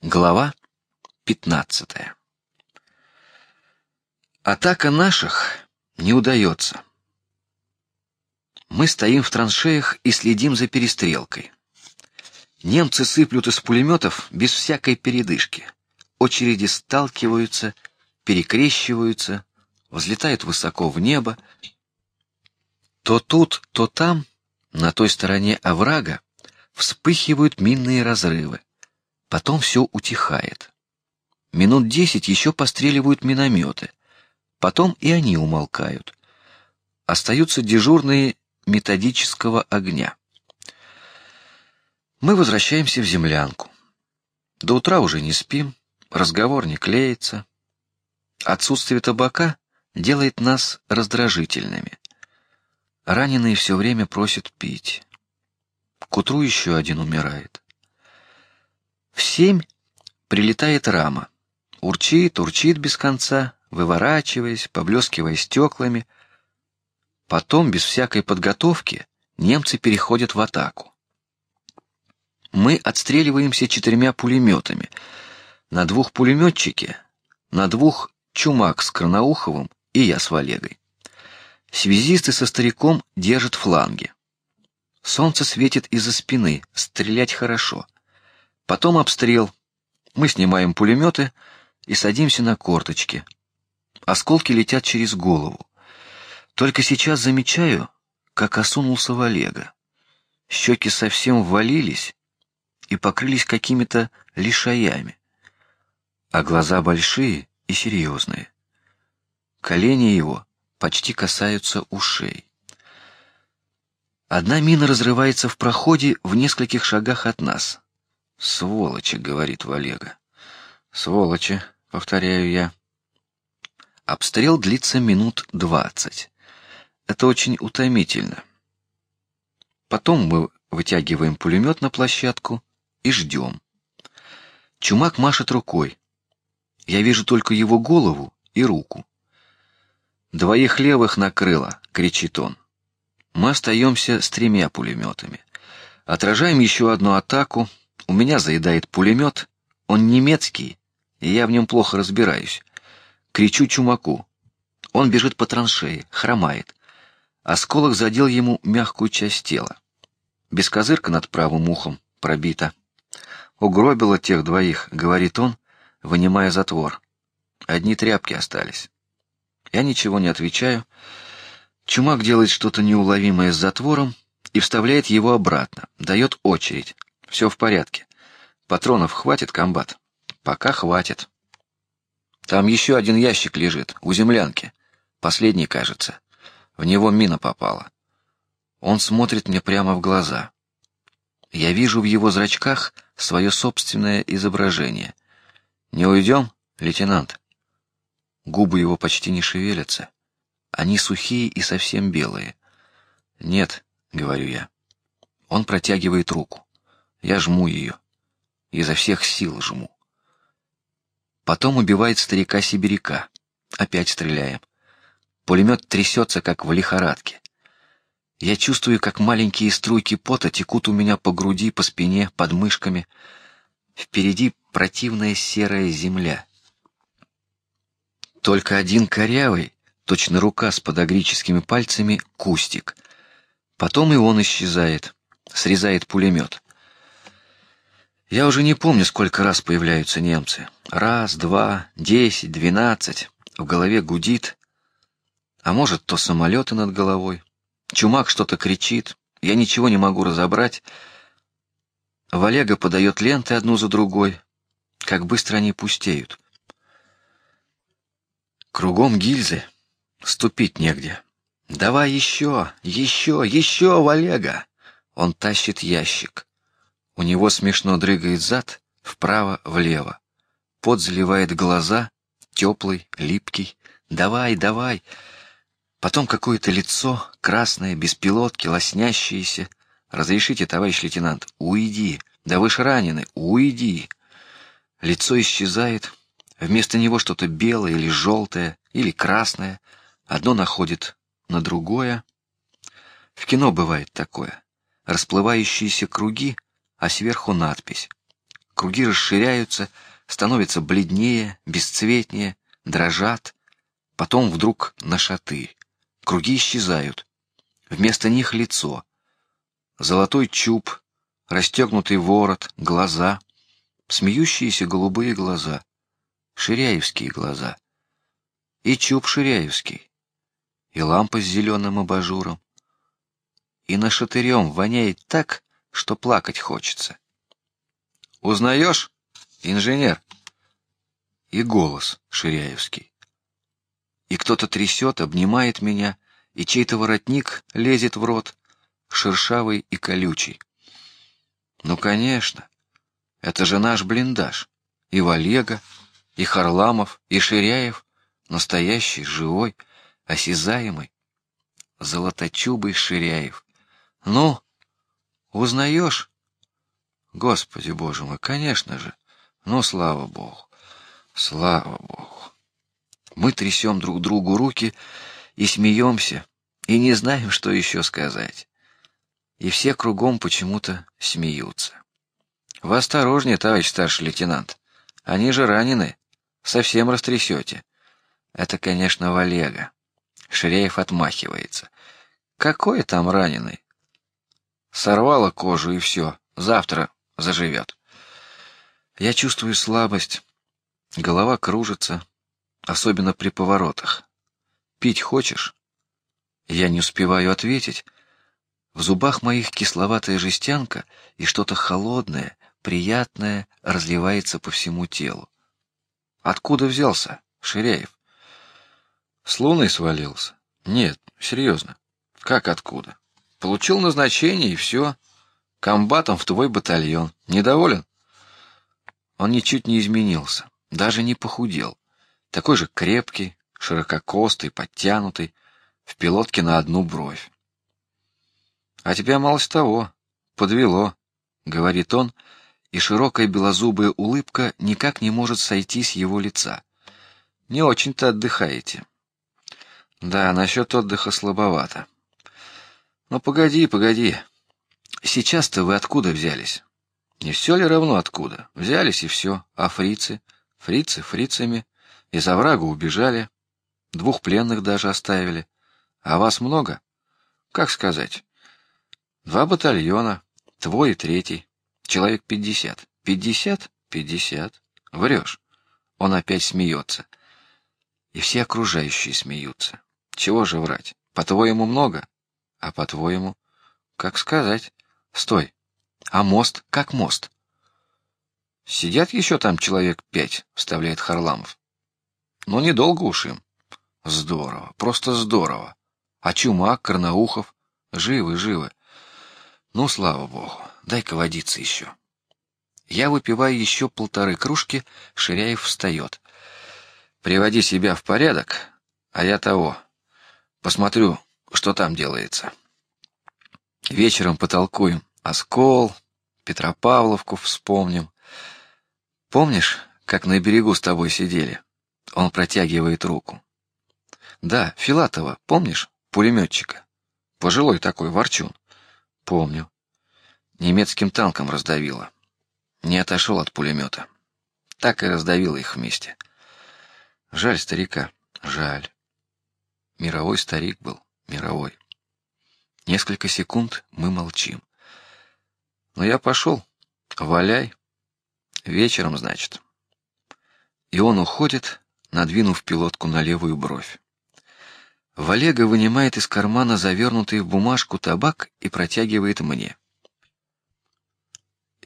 Глава пятнадцатая. Атака наших не удается. Мы стоим в траншеях и следим за перестрелкой. Немцы сыплют из пулеметов без всякой передышки. Очереди сталкиваются, перекрещиваются, взлетают высоко в небо. То тут, то там, на той стороне оврага, вспыхивают минные разрывы. Потом все утихает. Минут десять еще постреливают минометы. Потом и они умолкают. Остаются дежурные методического огня. Мы возвращаемся в землянку. До утра уже не спим, разговор не клеится. Отсутствие табака делает нас раздражительными. Раненые все время просят пить. К утру еще один умирает. В семь прилетает рама, урчит, урчит без конца, выворачиваясь, поблескивая стеклами. Потом, без всякой подготовки, немцы переходят в атаку. Мы отстреливаемся четырьмя пулеметами. На двух пулеметчике, на двух Чумак с Карнауховым и я с Валегой. Связисты со стариком держат фланги. Солнце светит из-за спины, стрелять хорошо. Потом обстрел. Мы снимаем пулеметы и садимся на корточки. Осколки летят через голову. Только сейчас замечаю, как осунулся Валега. Щеки совсем ввалились и покрылись какими-то лишаями, а глаза большие и серьезные. Колени его почти касаются ушей. Одна мина разрывается в проходе в нескольких шагах от нас. Сволочи, говорит Валега. Сволочи, повторяю я. Обстрел длится минут двадцать. Это очень утомительно. Потом мы вытягиваем пулемет на площадку и ждем. Чумак машет рукой. Я вижу только его голову и руку. Двоих левых накрыло, кричит он. Мы остаемся с тремя пулеметами. Отражаем еще одну атаку, у меня заедает пулемет, он немецкий, и я в нем плохо разбираюсь. Кричу чумаку. Он бежит по траншее, хромает. Осколок задел ему мягкую часть тела. Бескозырка над правым ухом пробита. Угробила тех двоих, говорит он, вынимая затвор. Одни тряпки остались. Я ничего не отвечаю. Чумак делает что-то неуловимое с затвором и вставляет его обратно, дает очередь. Все в порядке. Патронов хватит, комбат? Пока хватит. Там еще один ящик лежит у землянки, последний, кажется. В него мина попала. Он смотрит мне прямо в глаза. Я вижу в его зрачках свое собственное изображение. Не уйдем, лейтенант? Губы его почти не шевелятся, они сухие и совсем белые. Нет, говорю я. Он протягивает руку. Я жму ее, изо всех сил жму. Потом убивает старика сибиряка. Опять стреляем. Пулемет трясется, как в лихорадке. Я чувствую, как маленькие струйки пота текут у меня по груди, по спине, под мышками. Впереди противная серая земля. Только один корявый, точно рука с подогрическими пальцами, кустик. Потом и он исчезает, срезает пулемет. Я уже не помню, сколько раз появляются немцы. Раз, два, десять, двенадцать. В голове гудит. А может, то самолеты над головой. Чумак что-то кричит. Я ничего не могу разобрать. Валега подает ленты одну за другой. Как быстро они пустеют. Кругом гильзы. Ступить негде. Давай еще, еще, еще, Валега. Он тащит ящик. У него смешно дрыгает зад вправо, влево. Пот заливает глаза, теплый, липкий. Давай, давай. Потом какое-то лицо красное, без пилотки, лоснящееся. Разрешите, товарищ лейтенант, уйди. Да вы ж ранены, уйди. Лицо исчезает. Вместо него что-то белое или желтое или красное. Одно находит на другое. В кино бывает такое. Расплывающиеся круги а сверху надпись. Круги расширяются, становятся бледнее, бесцветнее, дрожат, потом вдруг на шаты. Круги исчезают, вместо них лицо, золотой чуб, расстегнутый ворот, глаза, смеющиеся голубые глаза, ширяевские глаза, и чуб ширяевский, и лампа с зеленым абажуром, и на шатырем воняет так, что плакать хочется. Узнаешь, инженер? И голос Ширяевский. И кто-то трясет, обнимает меня, и чей-то воротник лезет в рот, шершавый и колючий. Ну, конечно, это же наш блиндаж. И Валега, и Харламов, и Ширяев, настоящий, живой, осязаемый, золоточубый Ширяев. Ну, узнаешь? Господи Боже мой, конечно же. Ну, слава Богу, слава Богу. Мы трясем друг другу руки и смеемся, и не знаем, что еще сказать. И все кругом почему-то смеются. Вы осторожнее, товарищ старший лейтенант. Они же ранены, совсем растрясете. Это, конечно, Валега. Ширяев отмахивается. Какой там раненый? Сорвало кожу и все. Завтра заживет. Я чувствую слабость, голова кружится, особенно при поворотах. Пить хочешь? Я не успеваю ответить. В зубах моих кисловатая жестянка и что-то холодное, приятное разливается по всему телу. Откуда взялся Ширяев? С луны свалился? Нет, серьезно. Как откуда? Получил назначение и все. Комбатом в твой батальон. Недоволен? Он ничуть не изменился, даже не похудел. Такой же крепкий, ширококостый, подтянутый, в пилотке на одну бровь. А тебя малость того подвело, говорит он, и широкая белозубая улыбка никак не может сойти с его лица. Не очень-то отдыхаете. Да, насчет отдыха слабовато. Но погоди, погоди. Сейчас-то вы откуда взялись? Не все ли равно откуда? Взялись и все. А фрицы, фрицы, фрицами из оврага убежали, двух пленных даже оставили. А вас много? Как сказать? Два батальона, твой и третий, человек пятьдесят. Пятьдесят, пятьдесят. Врешь. Он опять смеется. И все окружающие смеются. Чего же врать? По-твоему много? А по-твоему, как сказать? Стой. А мост? Как мост? Сидят еще там человек пять, вставляет Харламов. Но недолго уж им. Здорово, просто здорово. А Чумак, Карнаухов, живы, живы. Ну, слава богу. Дай-ка водиться еще. Я выпиваю еще полторы кружки. Ширяев встает. Приводи себя в порядок, а я того. Посмотрю, что там делается. Вечером потолкуем. Оскол, Петропавловку вспомним. Помнишь, как на берегу с тобой сидели? Он протягивает руку. Да, Филатова, помнишь, пулеметчика, пожилой такой ворчун. Помню. Немецким танком раздавило. Не отошел от пулемета. Так и раздавило их вместе. Жаль старика, жаль. Мировой старик был, мировой. Несколько секунд мы молчим. Но я пошел. Валяй. Вечером, значит. И он уходит, надвинув пилотку на левую бровь. Валега вынимает из кармана завернутый в бумажку табак и протягивает мне.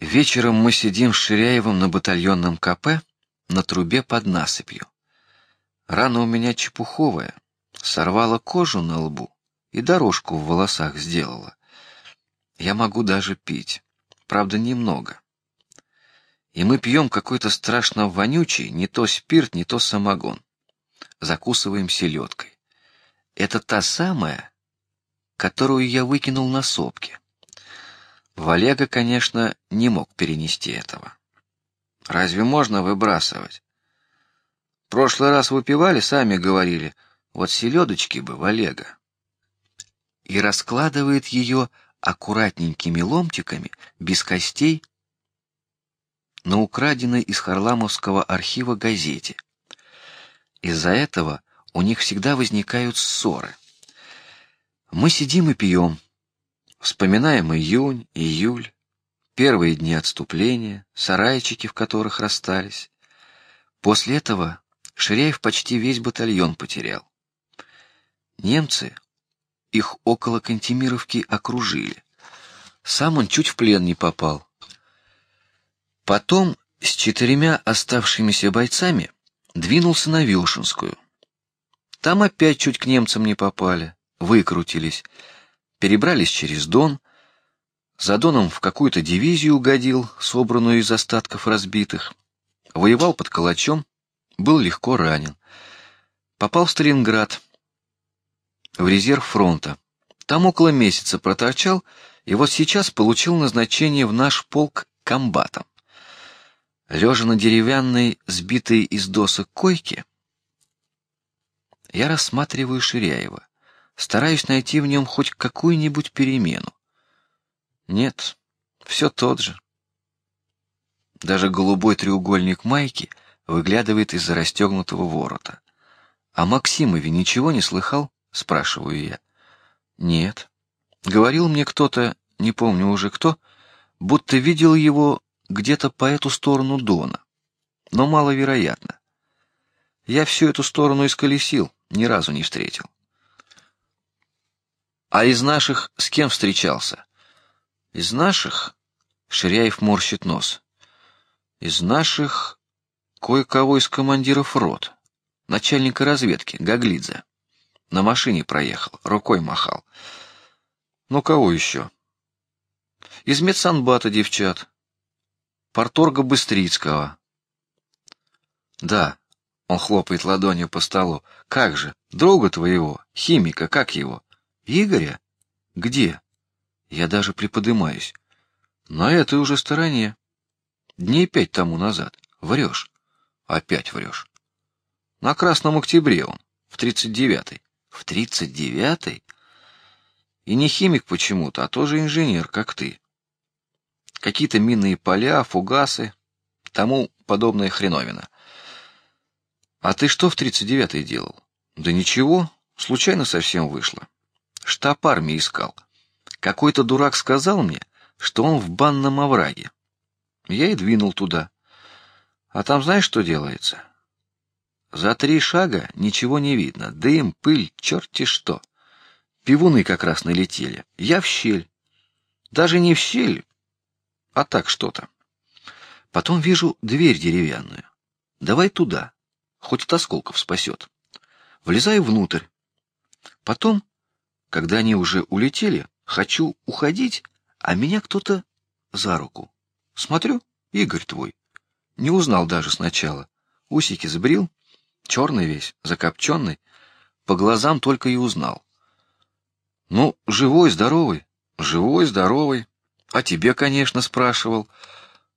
Вечером мы сидим с Ширяевым на батальонном КП на трубе под насыпью. Рана у меня чепуховая, сорвала кожу на лбу и дорожку в волосах сделала. Я могу даже пить, правда немного. И мы пьем какой-то страшно вонючий, не то спирт, не то самогон. Закусываем селедкой. Это та самая, которую я выкинул на сопке. Валега, конечно, не мог перенести этого. Разве можно выбрасывать? Прошлый раз выпивали, сами говорили, вот селедочки бы, Валега и раскладывает ее аккуратненькими ломтиками, без костей. на украденной из Харламовского архива газете. Из-за этого у них всегда возникают ссоры. Мы сидим и пьем, вспоминаем июнь, июль, первые дни отступления, сарайчики, в которых расстались. После этого Ширяев почти весь батальон потерял. Немцы их около Кантемировки окружили. Сам он чуть в плен не попал. Потом с четырьмя оставшимися бойцами двинулся на Вилшинскую. Там опять чуть к немцам не попали, выкрутились, перебрались через Дон. За Доном в какую-то дивизию угодил, собранную из остатков разбитых. Воевал под Калачом, был легко ранен. Попал в Сталинград, в резерв фронта. Там около месяца проторчал, и вот сейчас получил назначение в наш полк комбатом. Лежа на деревянной, сбитой из досок койке, я рассматриваю Ширяева, стараюсь найти в нем хоть какую-нибудь перемену. Нет, все тот же. Даже голубой треугольник майки выглядывает из-за расстегнутого ворота. А Максимове ничего не слыхал? Спрашиваю я. Нет. Говорил мне кто-то, не помню уже кто, будто видел его где-то по эту сторону Дона, но маловероятно. Я всю эту сторону исколесил, ни разу не встретил. А из наших с кем встречался? Из наших? Ширяев морщит нос. Из наших кое-кого из командиров рот, начальника разведки Гаглидзе. На машине проехал, рукой махал. Ну кого еще? Из медсанбата девчат. Порторга Быстрицкого. Да, он хлопает ладонью по столу. Как же, друга твоего, химика, как его? Игоря? Где? Я даже приподымаюсь. На этой уже стороне. Дней пять тому назад. Врешь. Опять врешь. На Красном Октябре он, в тридцать девятый. В тридцать девятый? И не химик почему-то, а тоже инженер, как ты. Какие-то минные поля, фугасы, тому подобная хреновина. А ты что в тридцать девятый делал? Да ничего, случайно совсем вышло. Штаб армии искал. Какой-то дурак сказал мне, что он в банном овраге. Я и двинул туда. А там знаешь, что делается? За три шага ничего не видно, дым, пыль, черти что. Пивуны как раз налетели. Я в щель, даже не в щель, а так что-то. Потом вижу дверь деревянную. Давай туда, хоть от осколков спасет. Влезаю внутрь. Потом, когда они уже улетели, хочу уходить, а меня кто-то за руку. Смотрю, Игорь твой. Не узнал даже сначала. Усики сбрил, черный весь, закопченный, по глазам только и узнал. Ну, живой, здоровый, живой, здоровый. А тебе, конечно, спрашивал.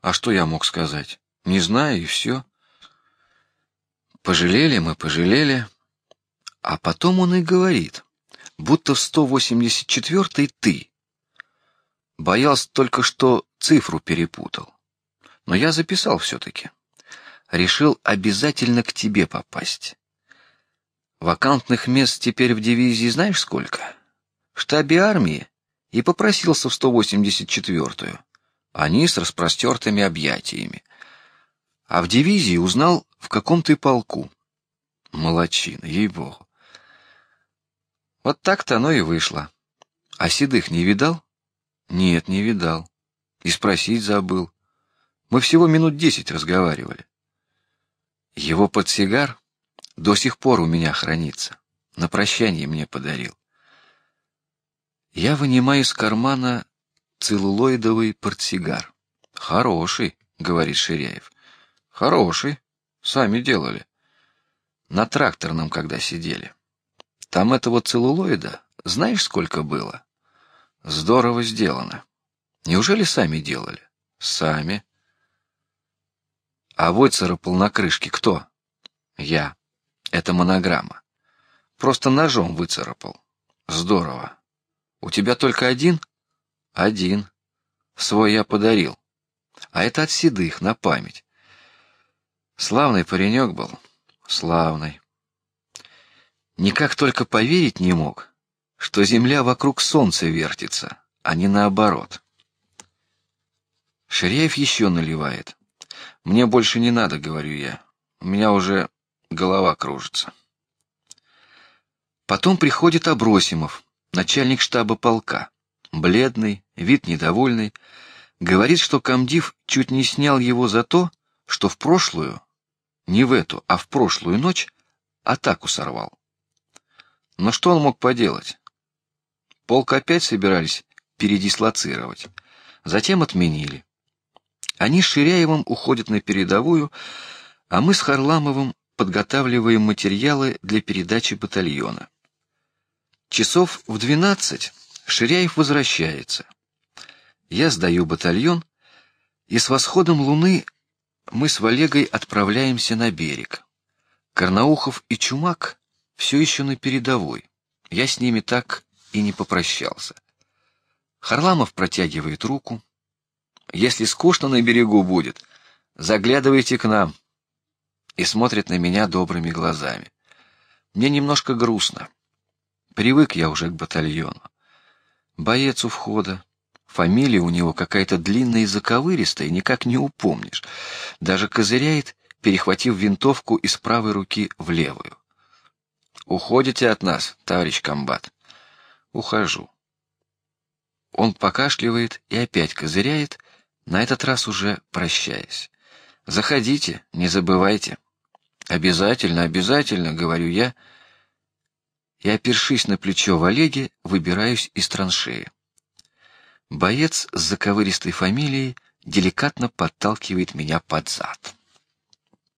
А что я мог сказать? Не знаю и все. Пожалели мы, пожалели. А потом он и говорит, будто в сто восемьдесят четвертый ты. Боялся только, что цифру перепутал. Но я записал все-таки решил обязательно к тебе попасть. Вакантных мест теперь в дивизии знаешь сколько? В штабе армии и попросился в 184-ю. Они с распростертыми объятиями. А в дивизии узнал, в каком ты полку. Молодчина, ей богу. Вот так-то оно и вышло. А седых не видал? Нет, не видал. И спросить забыл. Мы всего минут десять разговаривали. Его подсигар до сих пор у меня хранится. На прощание мне подарил. Я вынимаю из кармана целлулоидовый портсигар. Хороший, говорит Ширяев. Хороший, сами делали. На тракторном, когда сидели. Там этого целлулоида, знаешь, сколько было? Здорово сделано. Неужели сами делали? Сами. А выцарапал на крышке кто? Я. Это монограмма. Просто ножом выцарапал. Здорово. У тебя только один? Один. Свой я подарил. а это от седых на память. Славный паренек был, славный. Никак только поверить не мог, что земля вокруг солнца вертится, а не наоборот. Ширяев еще наливает. Мне больше не надо, говорю я. У меня уже голова кружится. Потом приходит Абросимов, начальник штаба полка, бледный, вид недовольный, говорит, что комдив чуть не снял его за то, что в прошлую, не в эту, а в прошлую ночь атаку сорвал. Но что он мог поделать? Полк опять собирались передислоцировать, затем отменили. Они с Ширяевым уходят на передовую, а мы с Харламовым подготавливаем материалы для передачи батальона. Часов в двенадцать Ширяев возвращается. Я сдаю батальон, и с восходом луны мы с Валегой отправляемся на берег. Карнаухов и Чумак все еще на передовой. Я с ними так и не попрощался. Харламов протягивает руку. Если скучно на берегу будет, заглядывайте к нам. И смотрит на меня добрыми глазами. Мне немножко грустно. Привык я уже к батальону. Боец у входа. Фамилия у него какая-то длинная и заковыристая, никак не упомнишь. Даже козыряет, перехватив винтовку из правой руки в левую. Уходите от нас, товарищ комбат. Ухожу. Он покашливает и опять козыряет, на этот раз уже прощаясь. Заходите, не забывайте. Обязательно, обязательно, говорю я. И опершись на плечо Валеги, выбираюсь из траншеи. Боец с заковыристой фамилией деликатно подталкивает меня под зад.